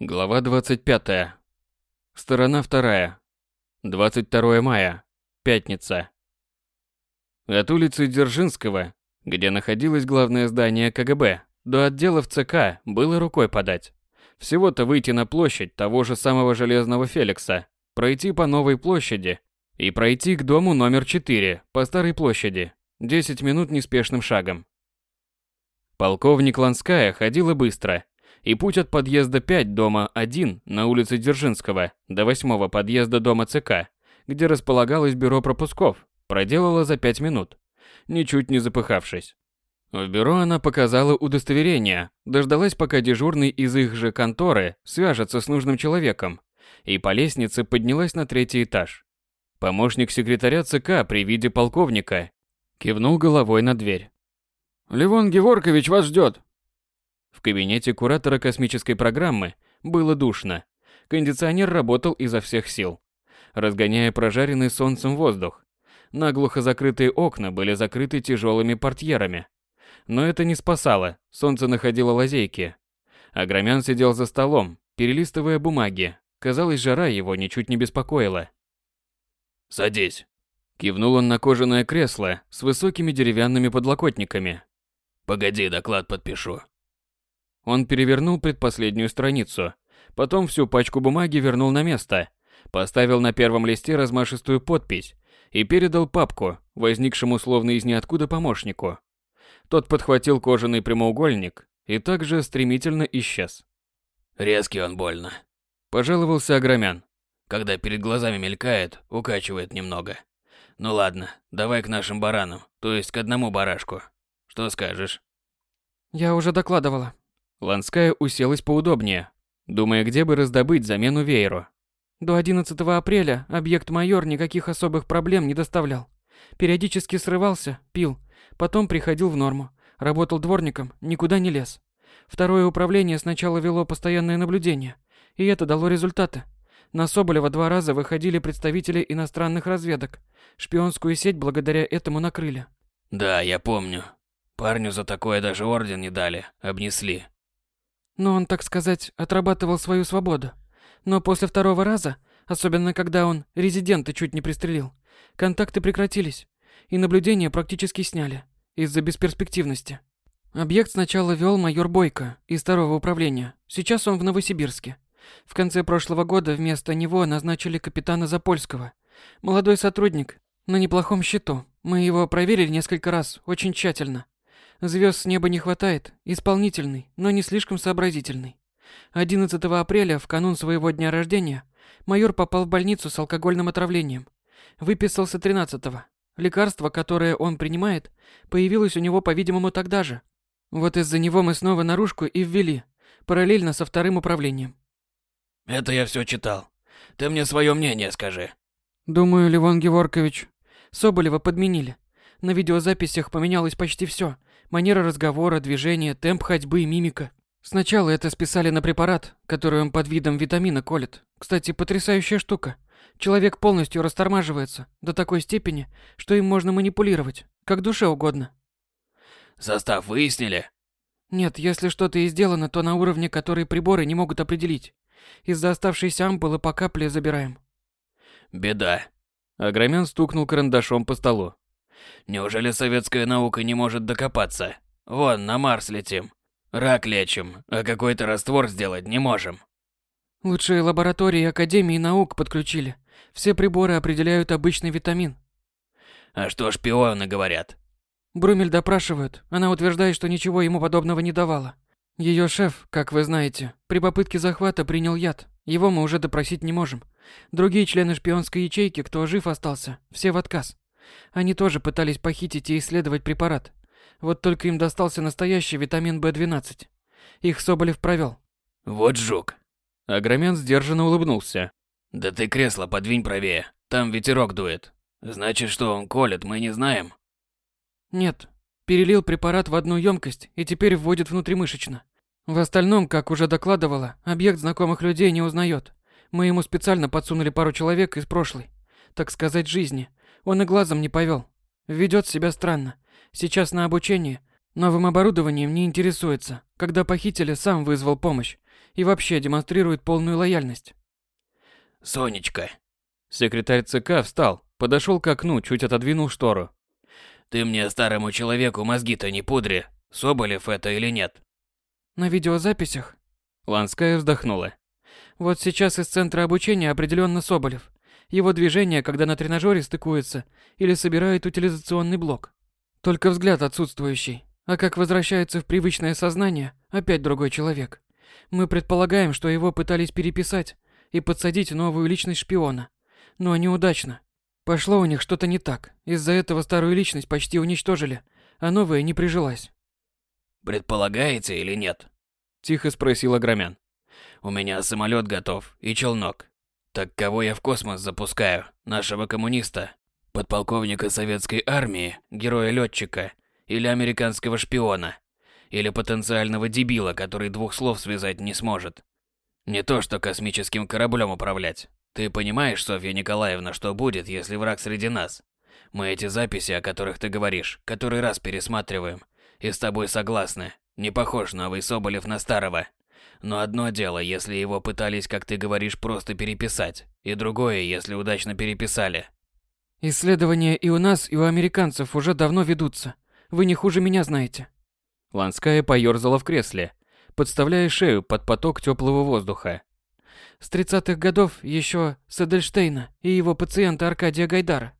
Глава 25. Сторона 2. 22 мая. Пятница. От улицы Дзержинского, где находилось главное здание КГБ, до отделов ЦК было рукой подать. Всего-то выйти на площадь того же самого Железного Феликса, пройти по новой площади и пройти к дому номер 4 по старой площади. 10 минут неспешным шагом. Полковник Ланская ходила быстро – и путь от подъезда 5 дома 1 на улице Дзержинского до 8 подъезда дома ЦК, где располагалось бюро пропусков, проделала за 5 минут, ничуть не запыхавшись. В бюро она показала удостоверение, дождалась, пока дежурный из их же конторы свяжется с нужным человеком, и по лестнице поднялась на третий этаж. Помощник секретаря ЦК при виде полковника кивнул головой на дверь. «Левон Геворкович вас ждет!» В кабинете куратора космической программы было душно. Кондиционер работал изо всех сил, разгоняя прожаренный солнцем воздух. Наглухо закрытые окна были закрыты тяжелыми портьерами. Но это не спасало, солнце находило лазейки. Агромян сидел за столом, перелистывая бумаги. Казалось, жара его ничуть не беспокоила. «Садись», — кивнул он на кожаное кресло с высокими деревянными подлокотниками. «Погоди, доклад подпишу». Он перевернул предпоследнюю страницу, потом всю пачку бумаги вернул на место, поставил на первом листе размашистую подпись и передал папку, возникшему словно из ниоткуда помощнику. Тот подхватил кожаный прямоугольник и также стремительно исчез. «Резкий он больно», – пожаловался Агромян. «Когда перед глазами мелькает, укачивает немного. Ну ладно, давай к нашим баранам, то есть к одному барашку. Что скажешь?» «Я уже докладывала», Ланская уселась поудобнее, думая, где бы раздобыть замену вееру. До 11 апреля объект майор никаких особых проблем не доставлял. Периодически срывался, пил, потом приходил в норму, работал дворником, никуда не лез. Второе управление сначала вело постоянное наблюдение, и это дало результаты. На Соболева два раза выходили представители иностранных разведок. Шпионскую сеть благодаря этому накрыли. Да, я помню. Парню за такое даже орден не дали, обнесли. Но он, так сказать, отрабатывал свою свободу. Но после второго раза, особенно когда он резидента чуть не пристрелил, контакты прекратились, и наблюдения практически сняли из-за бесперспективности. Объект сначала вел майор Бойко из второго управления, сейчас он в Новосибирске. В конце прошлого года вместо него назначили капитана Запольского. Молодой сотрудник, на неплохом счету. Мы его проверили несколько раз, очень тщательно. Звезд с неба не хватает, исполнительный, но не слишком сообразительный. 11 апреля, в канун своего дня рождения, майор попал в больницу с алкогольным отравлением. Выписался 13-го. Лекарство, которое он принимает, появилось у него, по-видимому, тогда же. Вот из-за него мы снова наружку и ввели, параллельно со вторым управлением. Это я все читал. Ты мне свое мнение скажи. Думаю, Левон Геворкович, Соболева подменили. На видеозаписях поменялось почти все. Манера разговора, движения, темп ходьбы, мимика. Сначала это списали на препарат, который он под видом витамина колет. Кстати, потрясающая штука. Человек полностью растормаживается до такой степени, что им можно манипулировать, как душе угодно. Состав выяснили? Нет, если что-то и сделано, то на уровне, который приборы не могут определить. Из-за оставшейся ампулы по капле забираем. Беда. Агромен стукнул карандашом по столу. Неужели советская наука не может докопаться? Вон, на Марс летим. Рак лечим, а какой-то раствор сделать не можем. Лучшие лаборатории Академии наук подключили. Все приборы определяют обычный витамин. А что шпионы говорят? Брумель допрашивают. Она утверждает, что ничего ему подобного не давала. Ее шеф, как вы знаете, при попытке захвата принял яд. Его мы уже допросить не можем. Другие члены шпионской ячейки, кто жив остался, все в отказ. Они тоже пытались похитить и исследовать препарат. Вот только им достался настоящий витамин В12. Их Соболев провел. Вот жук. Агромен сдержанно улыбнулся. Да ты кресло подвинь правее. Там ветерок дует. Значит, что он колет, мы не знаем? Нет. Перелил препарат в одну емкость и теперь вводит внутримышечно. В остальном, как уже докладывала, объект знакомых людей не узнает. Мы ему специально подсунули пару человек из прошлой, так сказать, жизни, он и глазом не повел. Ведет себя странно. Сейчас на обучении. Новым оборудованием не интересуется. Когда похитили, сам вызвал помощь. И вообще демонстрирует полную лояльность. Сонечка. Секретарь ЦК встал, подошел к окну, чуть отодвинул штору. Ты мне, старому человеку, мозги-то не пудри. Соболев это или нет? На видеозаписях? Ланская вздохнула. Вот сейчас из центра обучения определенно Соболев. Его движение, когда на тренажере стыкуется или собирает утилизационный блок. Только взгляд отсутствующий. А как возвращается в привычное сознание, опять другой человек. Мы предполагаем, что его пытались переписать и подсадить новую личность шпиона. Но неудачно. Пошло у них что-то не так. Из-за этого старую личность почти уничтожили, а новая не прижилась. Предполагаете или нет? Тихо спросил Агромян. У меня самолет готов и челнок. Так кого я в космос запускаю? Нашего коммуниста? Подполковника советской армии, героя-летчика или американского шпиона? Или потенциального дебила, который двух слов связать не сможет? Не то, что космическим кораблем управлять. Ты понимаешь, Софья Николаевна, что будет, если враг среди нас? Мы эти записи, о которых ты говоришь, который раз пересматриваем. И с тобой согласны. Не похож новый Соболев на старого. Но одно дело, если его пытались, как ты говоришь, просто переписать. И другое, если удачно переписали. Исследования и у нас, и у американцев уже давно ведутся. Вы не хуже меня знаете. Ланская поёрзала в кресле, подставляя шею под поток теплого воздуха. С 30-х годов еще с Эдельштейна и его пациента Аркадия Гайдара.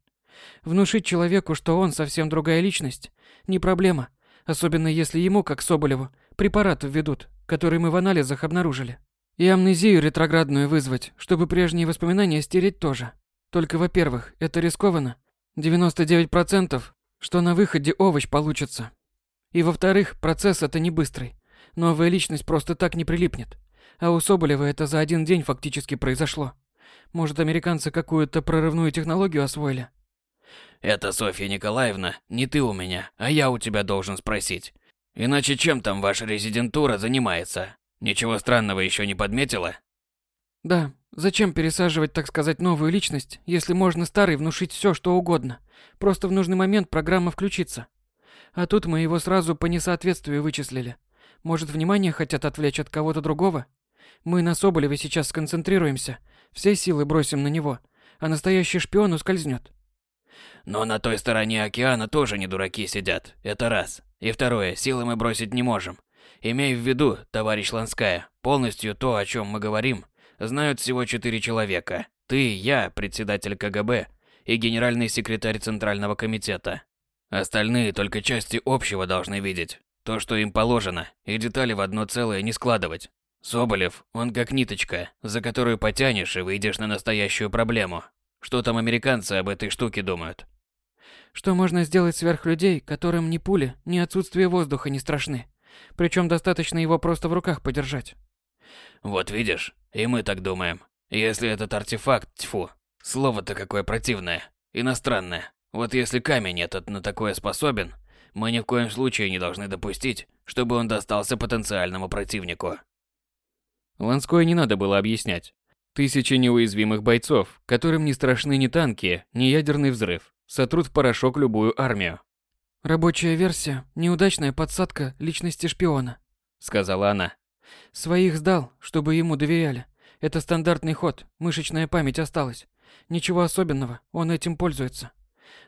Внушить человеку, что он совсем другая личность, не проблема, особенно если ему, как Соболеву, препарат введут, который мы в анализах обнаружили. И амнезию ретроградную вызвать, чтобы прежние воспоминания стереть тоже. Только, во-первых, это рискованно. 99% что на выходе овощ получится. И во-вторых, процесс это не быстрый. Новая личность просто так не прилипнет. А у Соболева это за один день фактически произошло. Может, американцы какую-то прорывную технологию освоили? Это, Софья Николаевна, не ты у меня, а я у тебя должен спросить. Иначе чем там ваша резидентура занимается? Ничего странного еще не подметила? Да, зачем пересаживать, так сказать, новую личность, если можно старой внушить все, что угодно? Просто в нужный момент программа включится. А тут мы его сразу по несоответствию вычислили. Может, внимание хотят отвлечь от кого-то другого? Мы на Соболеве сейчас сконцентрируемся, все силы бросим на него, а настоящий шпион ускользнет. Но на той стороне океана тоже не дураки сидят, это раз. И второе, силы мы бросить не можем. Имей в виду, товарищ Ланская, полностью то, о чем мы говорим, знают всего четыре человека. Ты, я, председатель КГБ и генеральный секретарь Центрального комитета. Остальные только части общего должны видеть. То, что им положено, и детали в одно целое не складывать. Соболев, он как ниточка, за которую потянешь и выйдешь на настоящую проблему. Что там американцы об этой штуке думают? Что можно сделать сверхлюдей, которым ни пули, ни отсутствие воздуха не страшны. Причем достаточно его просто в руках подержать. Вот видишь, и мы так думаем. Если этот артефакт, тьфу, слово-то какое противное, иностранное. Вот если камень этот на такое способен, мы ни в коем случае не должны допустить, чтобы он достался потенциальному противнику. Ланской не надо было объяснять. Тысячи неуязвимых бойцов, которым не страшны ни танки, ни ядерный взрыв, сотрут в порошок любую армию. «Рабочая версия – неудачная подсадка личности шпиона», – сказала она. «Своих сдал, чтобы ему доверяли. Это стандартный ход, мышечная память осталась. Ничего особенного, он этим пользуется.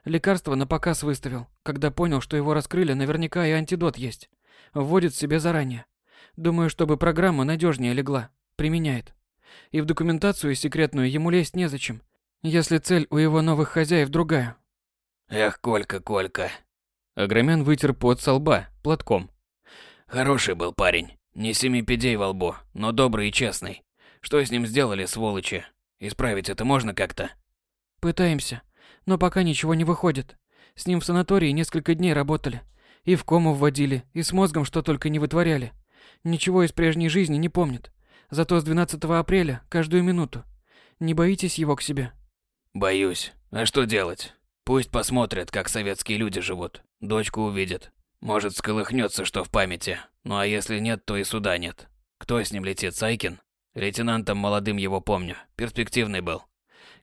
Лекарство на показ выставил, когда понял, что его раскрыли, наверняка и антидот есть. Вводит себе заранее. Думаю, чтобы программа надежнее легла. Применяет. И в документацию секретную ему лезть незачем, если цель у его новых хозяев другая. Эх, Колька, Колька. Агромян вытер пот со лба платком. Хороший был парень. Не семи пядей во лбу, но добрый и честный. Что с ним сделали, сволочи? Исправить это можно как-то? Пытаемся, но пока ничего не выходит. С ним в санатории несколько дней работали. И в кому вводили, и с мозгом что только не вытворяли. Ничего из прежней жизни не помнит. Зато с 12 апреля каждую минуту. Не боитесь его к себе? Боюсь. А что делать? Пусть посмотрят, как советские люди живут. Дочку увидят. Может, сколыхнется что в памяти. Ну а если нет, то и суда нет. Кто с ним летит, Сайкин? Лейтенантом молодым его помню. Перспективный был.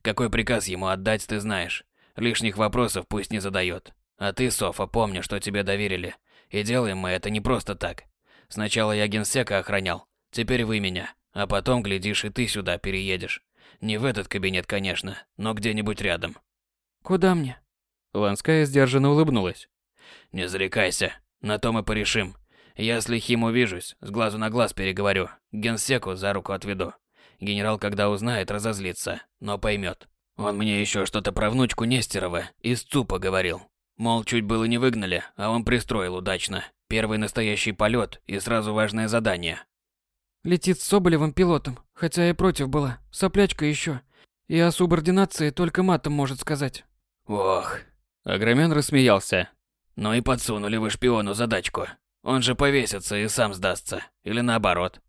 Какой приказ ему отдать, ты знаешь. Лишних вопросов пусть не задает. А ты, Софа, помни, что тебе доверили. И делаем мы это не просто так. Сначала я генсека охранял, Теперь вы меня, а потом, глядишь, и ты сюда переедешь. Не в этот кабинет, конечно, но где-нибудь рядом. Куда мне? Ланская сдержанно улыбнулась. Не зарекайся, на то мы порешим. Я с лихим увижусь, с глазу на глаз переговорю, генсеку за руку отведу. Генерал, когда узнает, разозлится, но поймет. Он мне еще что-то про внучку Нестерова из ЦУПа говорил. Мол, чуть было не выгнали, а он пристроил удачно. Первый настоящий полет и сразу важное задание. Летит с Соболевым пилотом, хотя я против была, соплячка еще. И о субординации только матом может сказать. Ох. Агромен рассмеялся. Ну и подсунули вы шпиону задачку. Он же повесится и сам сдастся. Или наоборот.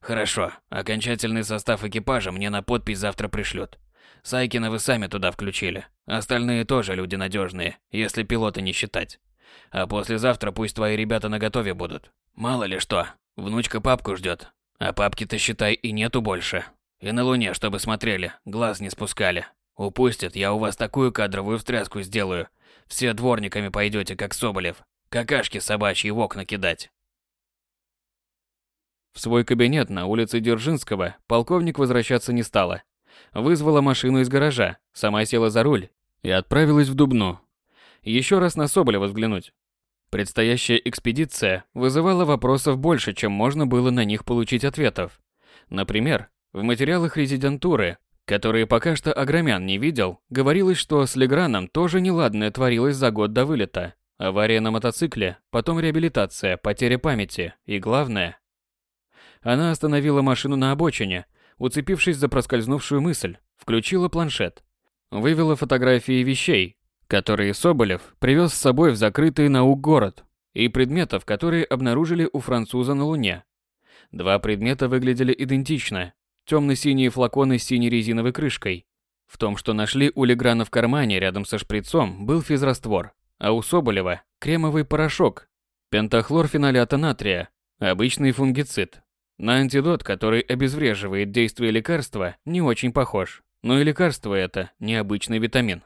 Хорошо, окончательный состав экипажа мне на подпись завтра пришлют. Сайкина вы сами туда включили. Остальные тоже люди надежные, если пилота не считать. А послезавтра пусть твои ребята наготове будут. Мало ли что, внучка папку ждет. А папки-то, считай, и нету больше. И на Луне, чтобы смотрели, глаз не спускали. Упустят, я у вас такую кадровую встряску сделаю. Все дворниками пойдете, как Соболев. Какашки собачьи в окна кидать. В свой кабинет на улице Дзержинского полковник возвращаться не стала. Вызвала машину из гаража, сама села за руль и отправилась в Дубну. Еще раз на Соболева взглянуть. Предстоящая экспедиция вызывала вопросов больше, чем можно было на них получить ответов. Например, в материалах резидентуры, которые пока что Агромян не видел, говорилось, что с Леграном тоже неладное творилось за год до вылета. Авария на мотоцикле, потом реабилитация, потеря памяти и главное... Она остановила машину на обочине, уцепившись за проскользнувшую мысль, включила планшет. Вывела фотографии вещей, которые Соболев привез с собой в закрытый наук город, и предметов, которые обнаружили у француза на Луне. Два предмета выглядели идентично. Темно-синие флаконы с синей резиновой крышкой. В том, что нашли у Леграна в кармане рядом со шприцом, был физраствор, а у Соболева – кремовый порошок, пентахлорфенолята натрия, обычный фунгицид. На антидот, который обезвреживает действие лекарства, не очень похож. Но и лекарство это – необычный витамин.